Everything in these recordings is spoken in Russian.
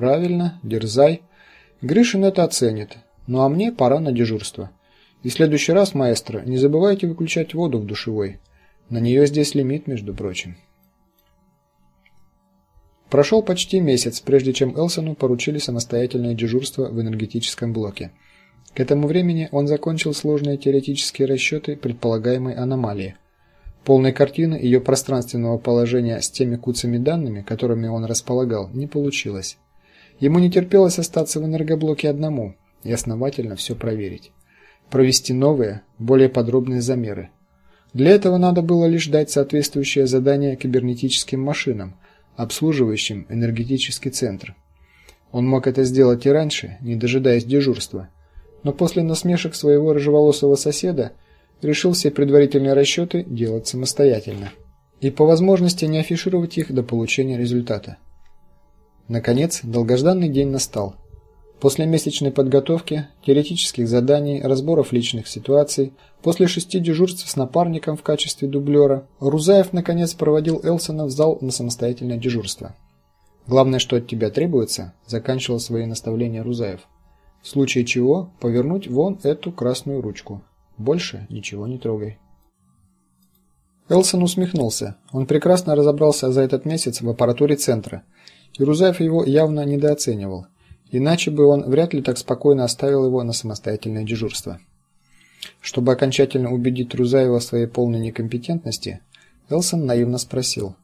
Правильно, дерзай. Гришин это оценит. Ну а мне пора на дежурство. И в следующий раз, маэстро, не забывайте выключать воду в душевой. На нее здесь лимит, между прочим. Прошел почти месяц, прежде чем Элсону поручили самостоятельное дежурство в энергетическом блоке. К этому времени он закончил сложные теоретические расчеты предполагаемой аномалии. Полной картины ее пространственного положения с теми куцами данными, которыми он располагал, не получилось. Ему не терпелось остаться в энергоблоке одному и основательно все проверить, провести новые, более подробные замеры. Для этого надо было лишь дать соответствующее задание кибернетическим машинам, обслуживающим энергетический центр. Он мог это сделать и раньше, не дожидаясь дежурства, но после насмешек своего рыжеволосого соседа решил все предварительные расчеты делать самостоятельно и по возможности не афишировать их до получения результата. Наконец, долгожданный день настал. После месячной подготовки, теоретических заданий, разборов личных ситуаций, после шести дежурств с напарником в качестве дублера, Рузаев наконец проводил Элсона в зал на самостоятельное дежурство. Главное, что от тебя требуется, заканчивал свои наставления Рузаев. В случае чего повернуть вон эту красную ручку. Больше ничего не трогай. Элсон усмехнулся. Он прекрасно разобрался за этот месяц в аппаратуре центра, и Рузаев его явно недооценивал. Иначе бы он вряд ли так спокойно оставил его на самостоятельное дежурство. Чтобы окончательно убедить Рузаева в своей полной некомпетентности, Элсон наивно спросил: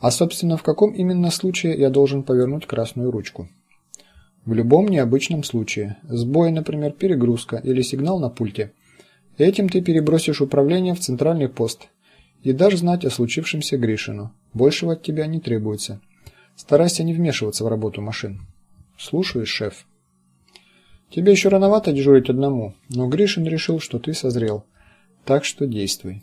"А собственно, в каком именно случае я должен повернуть красную ручку?" В любом необычном случае, сбой, например, перегрузка или сигнал на пульте. Этим ты перебросишь управление в центральный пост и дашь знать о случившемся Гришину. Большего от тебя не требуется. Старайся не вмешиваться в работу машин. Слушаюсь, шеф. Тебе еще рановато дежурить одному, но Гришин решил, что ты созрел. Так что действуй.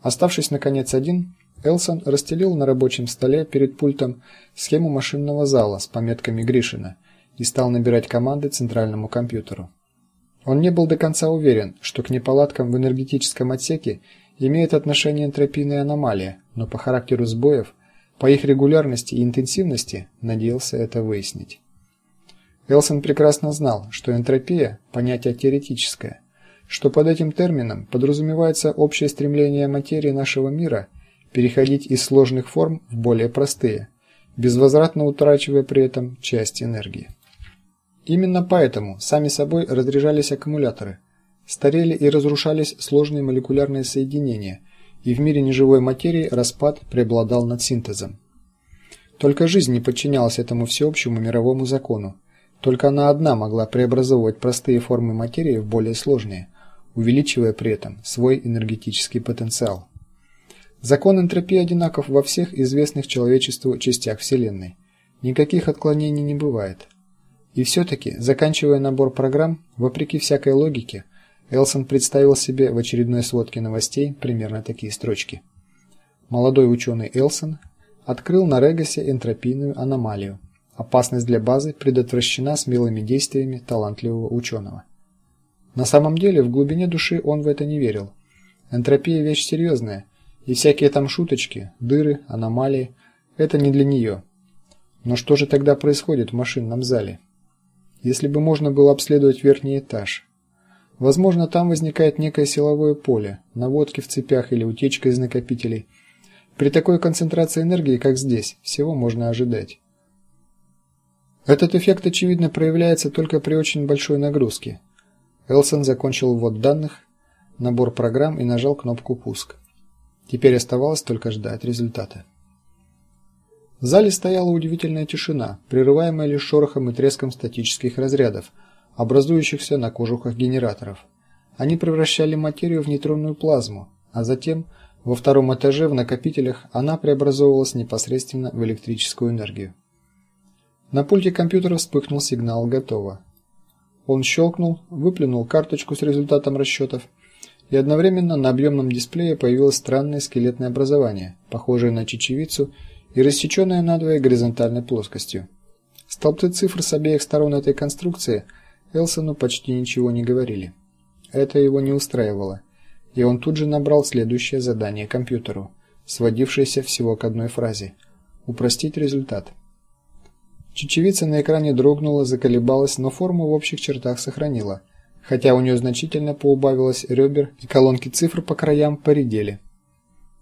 Оставшись наконец один, Элсон расстелил на рабочем столе перед пультом схему машинного зала с пометками Гришина и стал набирать команды центральному компьютеру. Он не был до конца уверен, что к неполадкам в энергетическом отсеке имеет отношение энтропийная аномалия, но по характеру сбоев по их регулярности и интенсивности надеялся это выяснить. Элсон прекрасно знал, что энтропия понятие теоретическое, что под этим термином подразумевается общее стремление материи нашего мира переходить из сложных форм в более простые, безвозвратно утрачивая при этом часть энергии. Именно поэтому сами собой разряжались аккумуляторы, старели и разрушались сложные молекулярные соединения – и в мире неживой материи распад преобладал над синтезом. Только жизнь не подчинялась этому всеобщему мировому закону. Только она одна могла преобразовывать простые формы материи в более сложные, увеличивая при этом свой энергетический потенциал. Закон энтропии одинаков во всех известных человечеству частях Вселенной. Никаких отклонений не бывает. И все таки заканчивая набор программ, вопреки всякой логике, Элсон представил себе в очередной сводке новостей примерно такие строчки. Молодой ученый Элсон открыл на Регасе энтропийную аномалию. Опасность для базы предотвращена смелыми действиями талантливого ученого. На самом деле, в глубине души он в это не верил. Энтропия вещь серьезная, и всякие там шуточки, дыры, аномалии это не для нее. Но что же тогда происходит в машинном зале? Если бы можно было обследовать верхний этаж, Возможно, там возникает некое силовое поле, наводки в цепях или утечка из накопителей. При такой концентрации энергии, как здесь, всего можно ожидать. Этот эффект очевидно проявляется только при очень большой нагрузке. Элсон закончил ввод данных, набор программ и нажал кнопку пуск. Теперь оставалось только ждать результата. В зале стояла удивительная тишина, прерываемая лишь шорохом и треском статических разрядов образующихся на кожухах генераторов. Они превращали материю в нейтронную плазму, а затем во втором этаже в накопителях она преобразовывалась непосредственно в электрическую энергию. На пульте компьютера вспыхнул сигнал «Готово». Он щелкнул, выплюнул карточку с результатом расчетов, и одновременно на объемном дисплее появилось странное скелетное образование, похожее на чечевицу и рассеченное надвое горизонтальной плоскостью. Столбцы цифр с обеих сторон этой конструкции – Элсону почти ничего не говорили. Это его не устраивало, и он тут же набрал следующее задание компьютеру, сводившееся всего к одной фразе: упростить результат. Чечевица на экране дрогнула, заколебалась, но форму в общих чертах сохранила, хотя у нее значительно поубавилось ребер и колонки цифр по краям поредели.